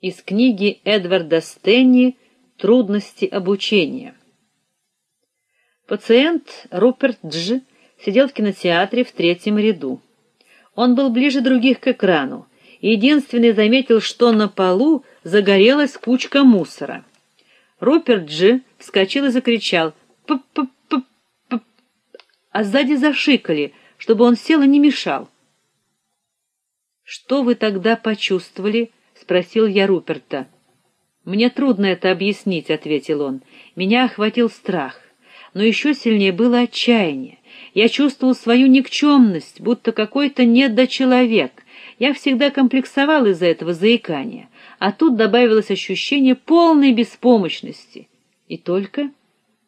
Из книги Эдварда Стенни Трудности обучения. Пациент Руперт Дж сидел в кинотеатре в третьем ряду. Он был ближе других к экрану, и единственный заметил, что на полу загорелась кучка мусора. Руперт Дж вскочил и закричал: "П-п-п-п!" А сзади зашикали, чтобы он сел и не мешал. Что вы тогда почувствовали? Спросил я Руперта. Мне трудно это объяснить, ответил он. Меня охватил страх, но еще сильнее было отчаяние. Я чувствовал свою никчемность, будто какой-то недочеловек. Я всегда комплексовал из-за этого заикания, а тут добавилось ощущение полной беспомощности. И только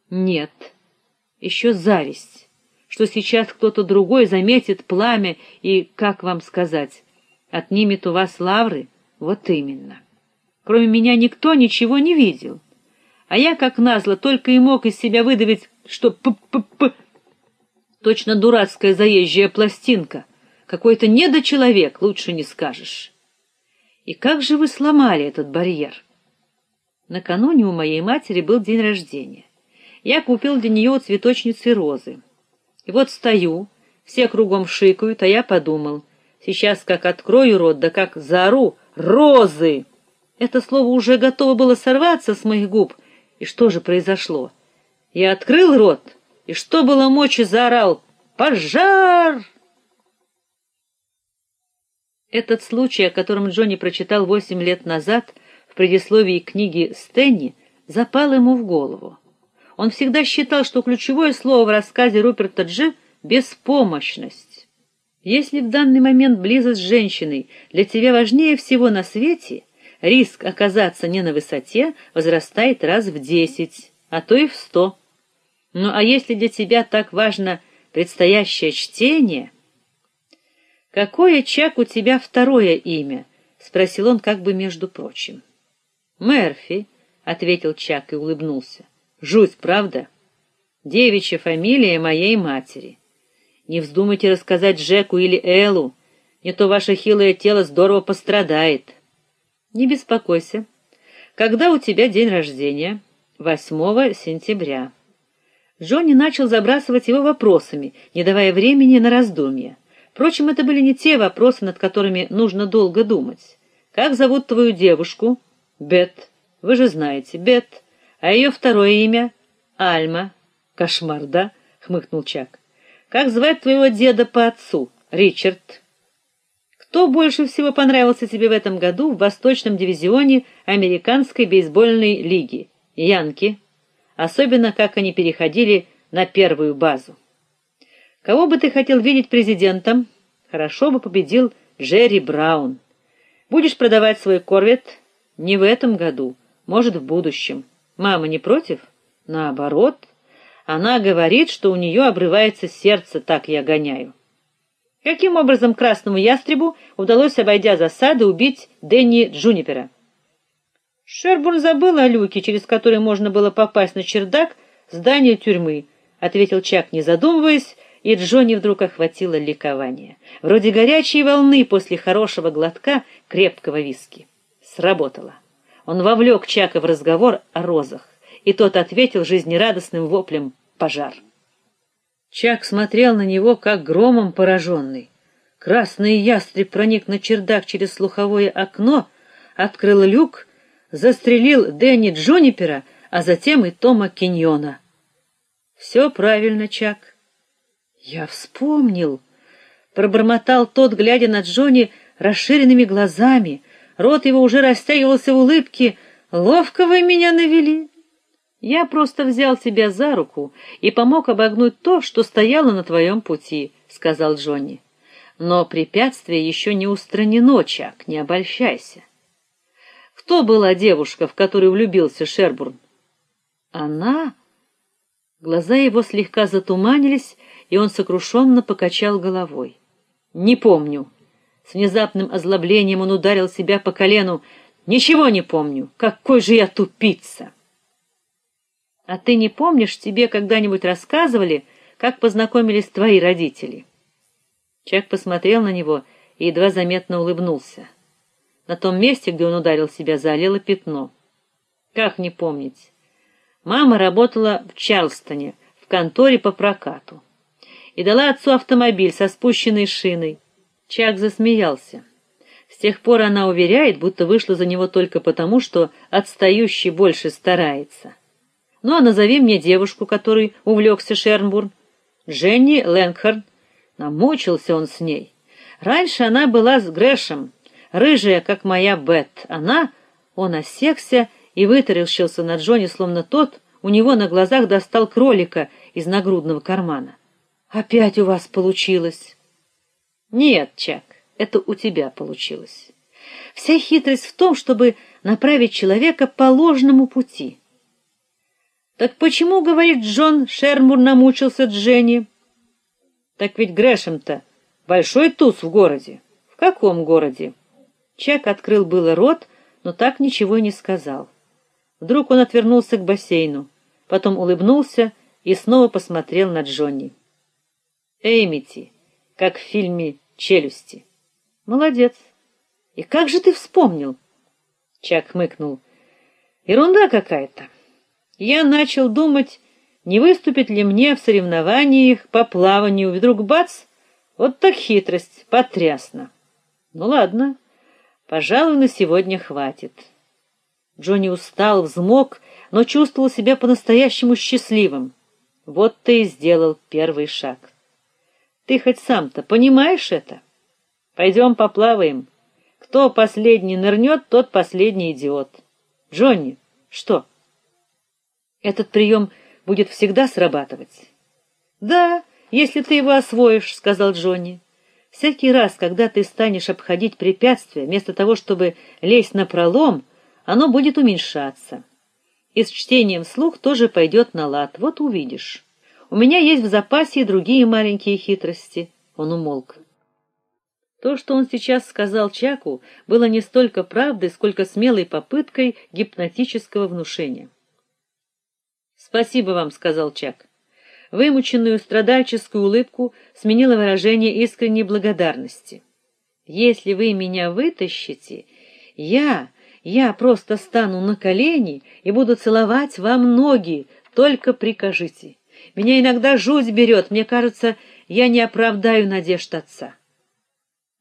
нет. еще зависть, что сейчас кто-то другой заметит пламя и, как вам сказать, отнимет у вас лавры. Вот именно. Кроме меня никто ничего не видел. А я, как назло, только и мог из себя выдавить, что п-п-п... Точно дурацкая заезжая пластинка. Какой-то недочеловек, лучше не скажешь. И как же вы сломали этот барьер? Накануне у моей матери был день рождения. Я купил для нее у цветочницы розы. И вот стою, все кругом шикают, а я подумал, сейчас как открою рот, да как заору розы. Это слово уже готово было сорваться с моих губ. И что же произошло? Я открыл рот, и что было мочи, заорал: "Пожар!" Этот случай, о котором Джонни прочитал восемь лет назад в предисловии книги Стэнни, запал ему в голову. Он всегда считал, что ключевое слово в рассказе Руперта Дж беспомощность. Если в данный момент близость с женщиной для тебя важнее всего на свете, риск оказаться не на высоте возрастает раз в десять, а то и в сто. Ну а если для тебя так важно предстоящее чтение, какое Чак у тебя второе имя? спросил он как бы между прочим. Мерфи, ответил Чак и улыбнулся. Жуть, правда? Девичья фамилия моей матери. Не вздумайте рассказать Джеку или Эллу, не то ваше хилое тело здорово пострадает. Не беспокойся. Когда у тебя день рождения? 8 сентября. Джонни начал забрасывать его вопросами, не давая времени на раздумья. Впрочем, это были не те вопросы, над которыми нужно долго думать. Как зовут твою девушку? Бет. Вы же знаете, Бет. А ее второе имя Альма. Кошмар, да? хмыкнул Чак. Как звать твоего деда по отцу? Ричард. Кто больше всего понравился тебе в этом году в Восточном дивизионе Американской бейсбольной лиги? Янки. Особенно как они переходили на первую базу. Кого бы ты хотел видеть президентом? Хорошо бы победил Джерри Браун. Будешь продавать свой корвет не в этом году, может, в будущем. Мама не против? Наоборот, она говорит, что у нее обрывается сердце, так я гоняю. Каким образом красному ястребу удалось, обойдя засады, убить Дэнни Джунипера? Шербурн забыл о люке, через который можно было попасть на чердак здания тюрьмы, ответил Чак, не задумываясь, и Джонни вдруг охватило ликование, вроде горячей волны после хорошего глотка крепкого виски. Сработало. Он вовлек Чака в разговор о розах, и тот ответил жизнерадостным воплем: пожар. Чак смотрел на него как громом пораженный. Красный ястреб проник на чердак через слуховое окно, открыл люк, застрелил Дэнни Джонипера, а затем и Тома Киньона. «Все правильно, Чак. Я вспомнил, пробормотал тот, глядя на Джонни расширенными глазами. Рот его уже растягивался в улыбке. Ловко вы меня навели. Я просто взял тебя за руку и помог обогнуть то, что стояло на твоем пути, сказал Джонни. Но препятствие еще не устранено, Чак, не обольщайся. Кто была девушка, в которую влюбился Шербурн? Она. Глаза его слегка затуманились, и он сокрушенно покачал головой. Не помню. С внезапным озлоблением он ударил себя по колену. Ничего не помню. Какой же я тупица. А ты не помнишь, тебе когда-нибудь рассказывали, как познакомились твои родители? Чак посмотрел на него и едва заметно улыбнулся. На том месте, где он ударил себя, залило пятно. Как не помнить? Мама работала в Чарльстоне, в конторе по прокату. И дала отцу автомобиль со спущенной шиной. Чак засмеялся. С тех пор она уверяет, будто вышла за него только потому, что отстающий больше старается. Ну а назови мне девушку, которой увлекся Шернбурн. Дженни Лэнкхард. Намучился он с ней. Раньше она была с Грэшем, рыжая, как моя Бет. Она... Он осекся и вытаращился на Джонни, словно тот у него на глазах достал кролика из нагрудного кармана. Опять у вас получилось. Нет, Чак, это у тебя получилось. Вся хитрость в том, чтобы направить человека по ложному пути. Так почему, говорит Джон, Шермур намучился Дженни? Так ведь Грэшем-то большой туз в городе. В каком городе? Чак открыл было рот, но так ничего и не сказал. Вдруг он отвернулся к бассейну, потом улыбнулся и снова посмотрел на Джонни. Эймити, как в фильме Челюсти. Молодец. И как же ты вспомнил? Чак хмыкнул. Ерунда какая-то я начал думать, не выступить ли мне в соревнованиях по плаванию, вдруг бац, вот так хитрость, потрясно. Ну ладно, пожалуй, на сегодня хватит. Джонни устал, взмок, но чувствовал себя по-настоящему счастливым. Вот ты и сделал первый шаг. Ты хоть сам-то понимаешь это? Пойдем поплаваем. Кто последний нырнет, тот последний идиот. Джонни, что? Этот прием будет всегда срабатывать. Да, если ты его освоишь, сказал Джонни. Всякий раз, когда ты станешь обходить препятствия, вместо того, чтобы лезть на пролом, оно будет уменьшаться. И с чтением вслух тоже пойдет на лад. Вот увидишь. У меня есть в запасе и другие маленькие хитрости. Он умолк. То, что он сейчас сказал Чаку, было не столько правдой, сколько смелой попыткой гипнотического внушения. Спасибо вам, сказал Чак. Вымученную страдальческую улыбку сменило выражение искренней благодарности. Если вы меня вытащите, я, я просто стану на колени и буду целовать вам ноги, только прикажите. Меня иногда жуть берет, мне кажется, я не оправдаю надежд отца.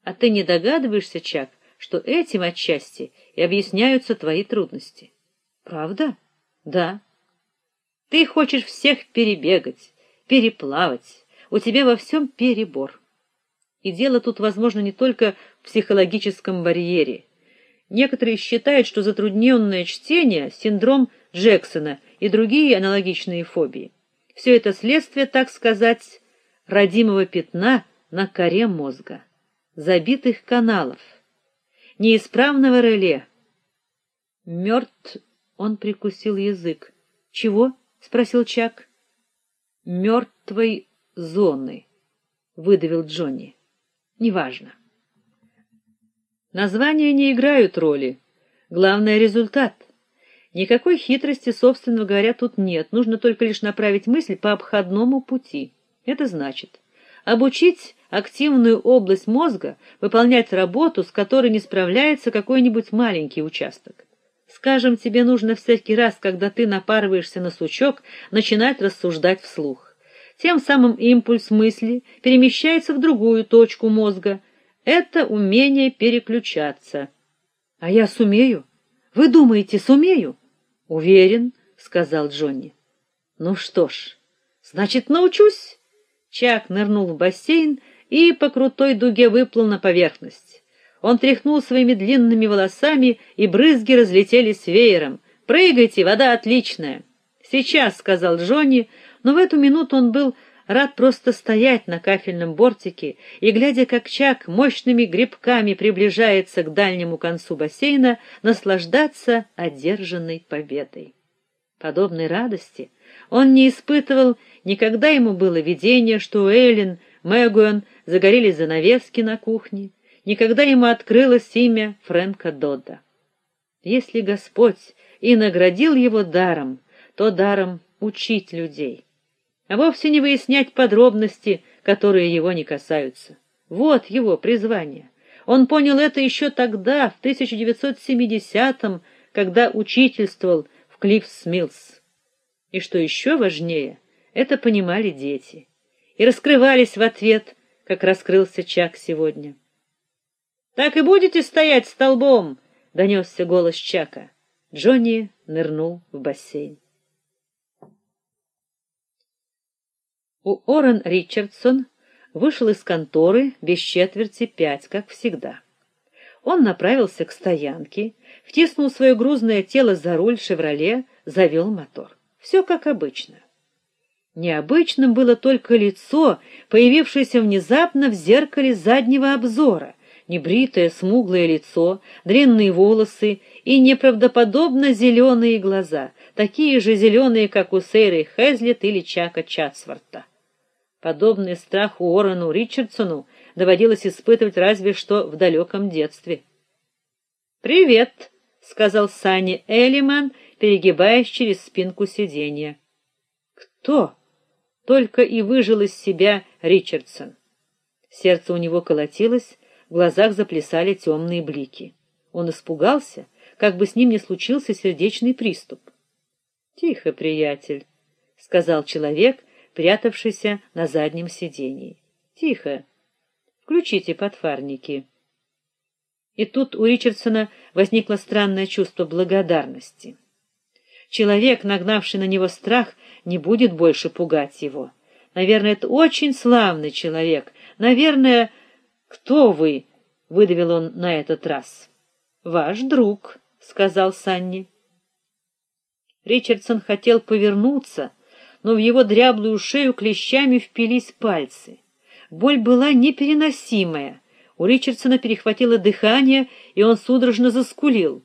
А ты не догадываешься, Чак, что этим отчасти и объясняются твои трудности? Правда? Да. Ты хочешь всех перебегать, переплавать. У тебя во всем перебор. И дело тут, возможно, не только в психологическом барьере. Некоторые считают, что затрудненное чтение синдром Джексона и другие аналогичные фобии. Все это следствие, так сказать, родимого пятна на коре мозга, забитых каналов, неисправного реле. Мертв он прикусил язык. Чего? Спросил Чак. «Мертвой зоны, выдавил Джонни. Неважно. Названия не играют роли. Главное результат. Никакой хитрости, собственно говоря, тут нет. Нужно только лишь направить мысль по обходному пути. Это значит обучить активную область мозга выполнять работу, с которой не справляется какой-нибудь маленький участок. Скажем, тебе нужно всякий раз, когда ты напарываешься на сучок, начинать рассуждать вслух. Тем самым импульс мысли перемещается в другую точку мозга. Это умение переключаться. А я сумею? Вы думаете, сумею? Уверен, сказал Джонни. Ну что ж, значит, научусь. Чак нырнул в бассейн и по крутой дуге выплыл на поверхность. Он тряхнул своими длинными волосами, и брызги разлетелись веером. "Прыгайте, вода отличная". "Сейчас", сказал Джонни, но в эту минуту он был рад просто стоять на кафельном бортике и глядя, как Чак мощными грибками приближается к дальнему концу бассейна, наслаждаться одержанной победой. Подобной радости он не испытывал, никогда ему было видение, что у Эллен, Мэгуэн загорелись занавески на кухне, никогда ему открылось имя Фрэнка Додда. Если Господь и наградил его даром, то даром учить людей, а вовсе не выяснять подробности, которые его не касаются. Вот его призвание. Он понял это еще тогда, в 1970-м, когда учительствовал в Клиффс-Миллс. И что еще важнее, это понимали дети и раскрывались в ответ, как раскрылся Чак сегодня. Так и будете стоять столбом, донесся голос Чака. Джонни нырнул в бассейн. У Орен Ричардсон вышел из конторы без четверти пять, как всегда. Он направился к стоянке, втиснул свое грузное тело за руль «Шевроле», завел мотор. Все как обычно. Необычным было только лицо, появившееся внезапно в зеркале заднего обзора. Небритое, смуглое лицо, длинные волосы и неправдоподобно зеленые глаза, такие же зеленые, как у Сейры Хезлет или Чака Чатсворта. Подобный страх Уоррену Ричардсону доводилось испытывать разве что в далеком детстве. "Привет", сказал Санни Элиман, перегибаясь через спинку сиденья. "Кто?" только и выжил из себя Ричардсон. Сердце у него колотилось, в глазах заплясали темные блики. Он испугался, как бы с ним не случился сердечный приступ. "Тихо, приятель", сказал человек, прятавшийся на заднем сидении. Тихо. Включите подфарники. И тут у Ричардсона возникло странное чувство благодарности. Человек, нагнавший на него страх, не будет больше пугать его. Наверное, это очень славный человек. Наверное, кто вы? выдавил он на этот раз. Ваш друг, сказал Санни. Ричардсон хотел повернуться, но в его дряблую шею клещами впились пальцы. Боль была непереносимая. У Ричардсона перехватило дыхание, и он судорожно заскулил.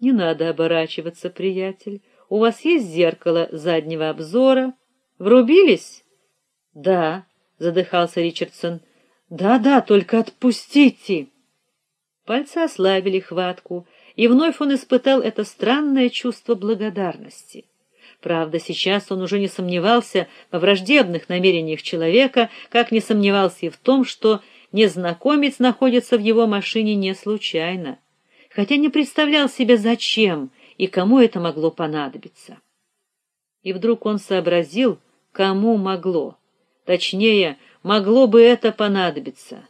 Не надо оборачиваться, приятель. У вас есть зеркало заднего обзора? Врубились? Да, задыхался Ричардсон. Да-да, только отпустите. Пальцы ослабили хватку, и вновь он испытал это странное чувство благодарности. Правда, сейчас он уже не сомневался во враждебных намерениях человека, как не сомневался и в том, что незнакомец находится в его машине не случайно, хотя не представлял себе зачем и кому это могло понадобиться. И вдруг он сообразил, кому могло. Точнее, могло бы это понадобиться.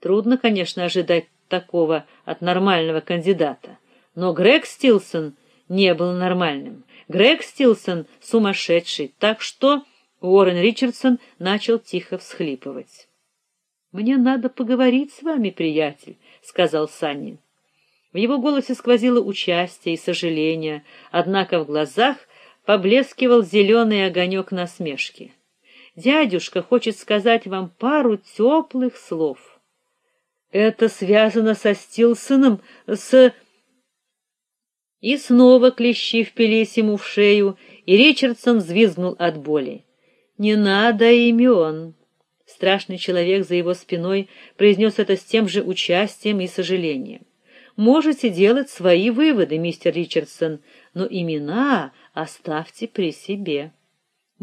Трудно, конечно, ожидать такого от нормального кандидата, но Грег Стилсон не был нормальным. Грег Стилсон сумасшедший, так что Уоррен Ричардсон начал тихо всхлипывать. Мне надо поговорить с вами, приятель, сказал Санни. В его голосе сквозило участие и сожаление, однако в глазах поблескивал зеленый огонек насмешки. Дядюшка хочет сказать вам пару теплых слов. Это связано со Стилсоном, с и снова клещи впились ему в шею, и Ричардсон взвизгнул от боли. Не надо имен. Страшный человек за его спиной произнес это с тем же участием и сожалением. Можете делать свои выводы, мистер Ричардсон, но имена оставьте при себе.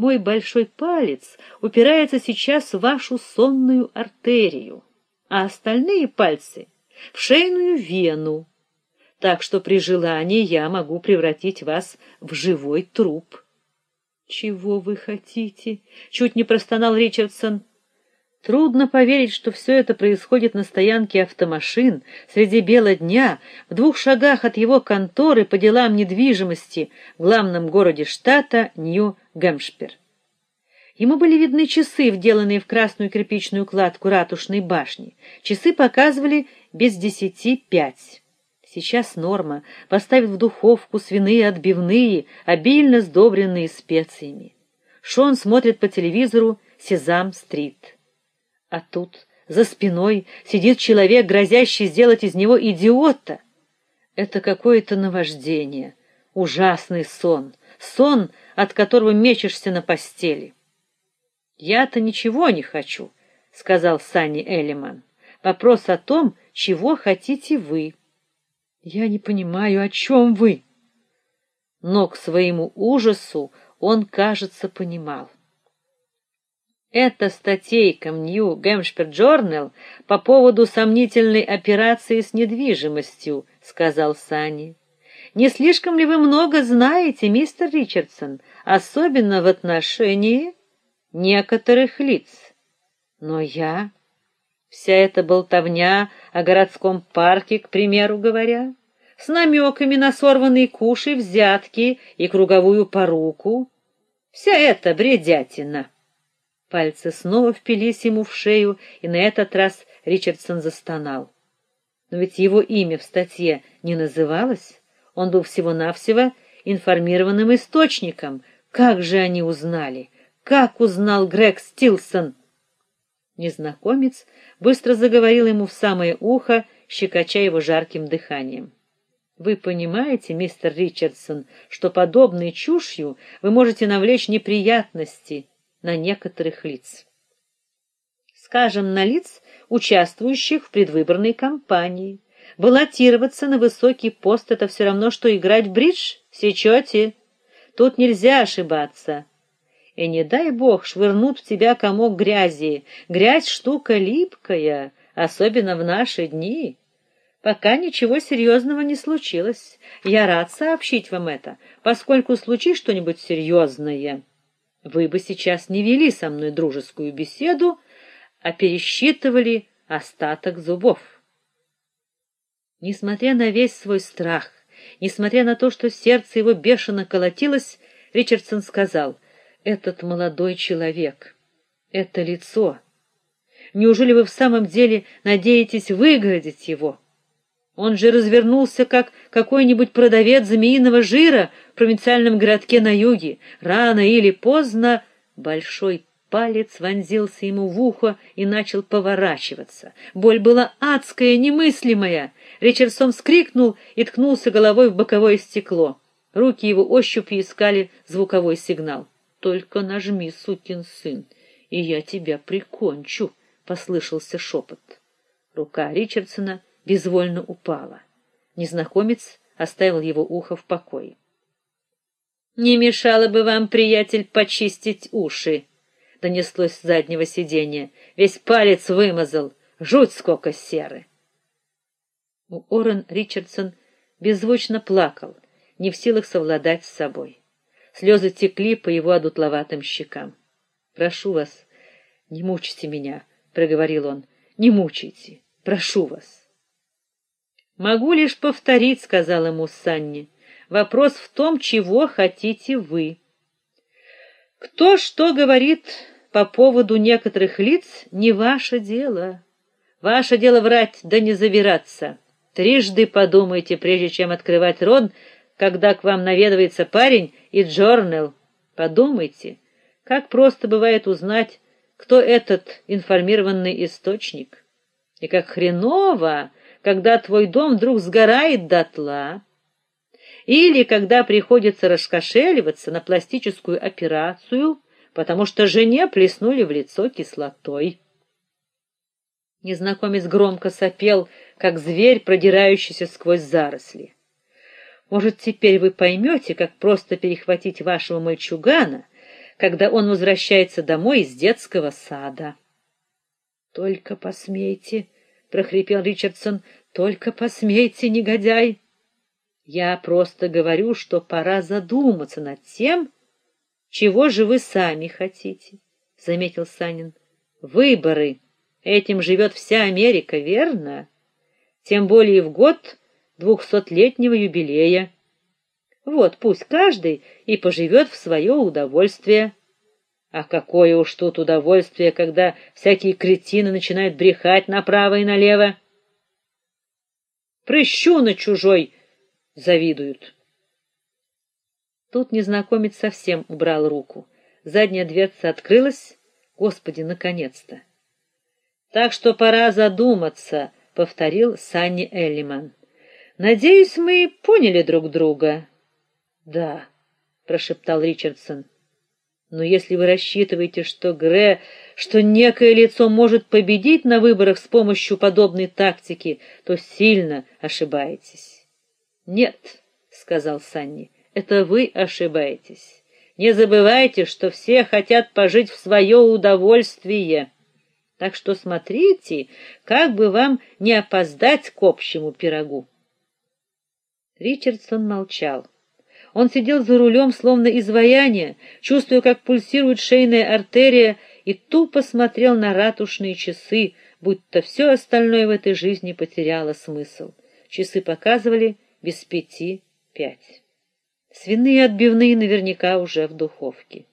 Мой большой палец упирается сейчас в вашу сонную артерию, а остальные пальцы в шейную вену так что при желании я могу превратить вас в живой труп. Чего вы хотите? чуть не простонал Ричардсон. Трудно поверить, что все это происходит на стоянке автомашин среди бела дня, в двух шагах от его конторы по делам недвижимости в главном городе штата Нью-Гэмпшир. Ему были видны часы, вделанные в красную кирпичную кладку ратушной башни. Часы показывали без десяти пять. Сейчас Норма поставит в духовку свиные отбивные, обильно сдобренные специями. Шон смотрит по телевизору Сезам-стрит. А тут за спиной сидит человек, грозящий сделать из него идиота. Это какое-то наваждение, ужасный сон, сон, от которого мечешься на постели. Я-то ничего не хочу, сказал Санни Элиман. Вопрос о том, чего хотите вы. Я не понимаю, о чем вы. Но к своему ужасу он, кажется, понимал. Это статейка New Hampshire Journal по поводу сомнительной операции с недвижимостью, сказал Сани. Не слишком ли вы много знаете, мистер Ричардсон, особенно в отношении некоторых лиц? Но я вся эта болтовня о городском парке, к примеру говоря, с намеками на сорванные куши, взятки и круговую поруку, вся эта бредятина. Пальцы снова впились ему в шею, и на этот раз Ричардсон застонал. Но ведь его имя в статье не называлось. Он был всего-навсего информированным источником. Как же они узнали? Как узнал Грег Стилсон? Незнакомец быстро заговорил ему в самое ухо, щекоча его жарким дыханием. Вы понимаете, мистер Ричардсон, что подобной чушью вы можете навлечь неприятности на некоторых лиц. Скажем, на лиц, участвующих в предвыборной кампании. Баллотироваться на высокий пост это все равно что играть в бридж, сечете? Тут нельзя ошибаться. И не дай бог швырнут в тебя комок грязи. Грязь штука липкая, особенно в наши дни. Пока ничего серьезного не случилось. Я рад сообщить вам это, поскольку случись что-нибудь серьезное, вы бы сейчас не вели со мной дружескую беседу, а пересчитывали остаток зубов. Несмотря на весь свой страх, несмотря на то, что сердце его бешено колотилось, Ричардсон сказал: "Этот молодой человек, это лицо. Неужели вы в самом деле надеетесь выгородить его?" Он же развернулся как какой-нибудь продавец змеиного жира в провинциальном городке на юге. Рано или поздно большой палец вонзился ему в ухо и начал поворачиваться. Боль была адская, немыслимая. Ричардсон вскрикнул и ткнулся головой в боковое стекло. Руки его ощупью искали звуковой сигнал. Только нажми, сукин сын, и я тебя прикончу, послышался шепот. Рука Ричардсона безвольно упала. Незнакомец оставил его ухо в покое. Не мешало бы вам, приятель, почистить уши, донеслось с заднего сиденья. Весь палец вымазал, жуть сколько серы. У Орен Ричардсон беззвучно плакал, не в силах совладать с собой. Слезы текли по его одутловатым щекам. Прошу вас, не мучьте меня, проговорил он. Не мучайте, прошу вас. Могу лишь повторить, сказал ему Санни. Вопрос в том, чего хотите вы. Кто что говорит по поводу некоторых лиц, не ваше дело. Ваше дело врать да не завираться. Трижды подумайте, прежде чем открывать рот, когда к вам наведывается парень и Джорнел. Подумайте, как просто бывает узнать, кто этот информированный источник. И как хреново когда твой дом вдруг сгорает дотла, или когда приходится раскошеливаться на пластическую операцию, потому что жене плеснули в лицо кислотой. Незнакомец громко сопел, как зверь, продирающийся сквозь заросли. Может, теперь вы поймете, как просто перехватить вашего мальчугана, когда он возвращается домой из детского сада. Только посмейте, прохрипел Ричардсон. Только посмейте, негодяй. Я просто говорю, что пора задуматься над тем, чего же вы сами хотите, заметил Санин. Выборы. Этим живет вся Америка, верно? Тем более в год двухсотлетнего юбилея. Вот пусть каждый и поживет в свое удовольствие. А какое уж тут удовольствие, когда всякие кретины начинают брехать направо и налево. Прыщу на чужой завидуют. Тут незнакомец совсем убрал руку. Задняя дверца открылась. Господи, наконец-то. Так что пора задуматься, повторил Санни Эллиман. Надеюсь, мы поняли друг друга. Да, прошептал Ричардсон. Но если вы рассчитываете, что Гре, что некое лицо может победить на выборах с помощью подобной тактики, то сильно ошибаетесь. Нет, сказал Санни. Это вы ошибаетесь. Не забывайте, что все хотят пожить в свое удовольствие. Так что смотрите, как бы вам не опоздать к общему пирогу. Ричардсон молчал. Он сидел за рулем, словно изваяние, чувствуя, как пульсирует шейная артерия, и тупо смотрел на ратушные часы, будто все остальное в этой жизни потеряло смысл. Часы показывали без пяти пять. Свиные отбивные наверняка уже в духовке.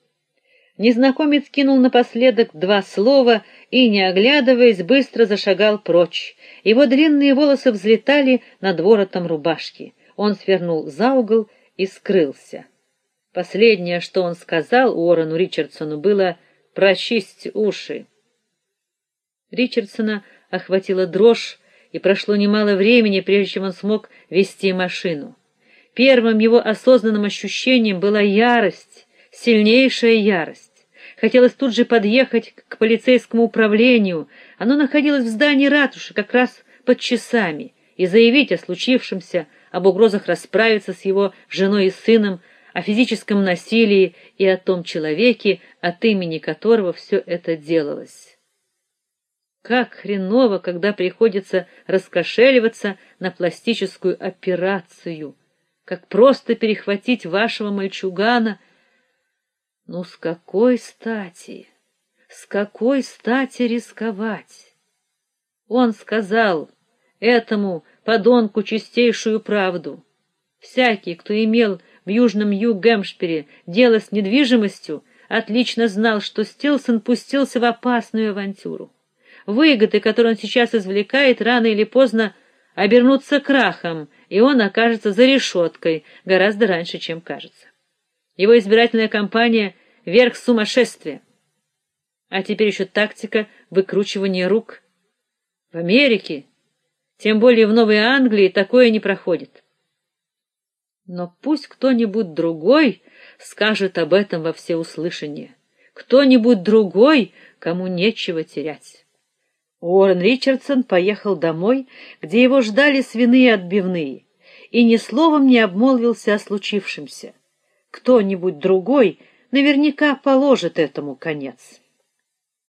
Незнакомец кинул напоследок два слова и, не оглядываясь, быстро зашагал прочь. Его длинные волосы взлетали над воротом рубашки. Он свернул за угол и скрылся. Последнее, что он сказал Уоррену Ричардсону, было «прочисть уши». Ричардсона охватила дрожь, и прошло немало времени, прежде чем он смог вести машину. Первым его осознанным ощущением была ярость, сильнейшая ярость. Хотелось тут же подъехать к полицейскому управлению. Оно находилось в здании ратуши как раз под часами и заявить о случившемся, об угрозах расправиться с его женой и сыном, о физическом насилии и о том человеке, от имени которого все это делалось. Как хреново, когда приходится раскошеливаться на пластическую операцию, как просто перехватить вашего мальчугана. Ну с какой стати? С какой стати рисковать? Он сказал этому подонку чистейшую правду. Всякий, кто имел в южном Ю-Гэмпшире дело с недвижимостью, отлично знал, что Стилсон пустился в опасную авантюру. Выгоды, которые он сейчас извлекает, рано или поздно обернутся крахом, и он окажется за решеткой гораздо раньше, чем кажется. Его избирательная кампания — верх сумасшествия. А теперь еще тактика выкручивания рук. В Америке тем более в Новой Англии такое не проходит. Но пусть кто-нибудь другой скажет об этом во всеуслышание. Кто-нибудь другой, кому нечего терять. Уоррен Ричардсон поехал домой, где его ждали свиные отбивные, и ни словом не обмолвился о случившемся. Кто-нибудь другой наверняка положит этому конец.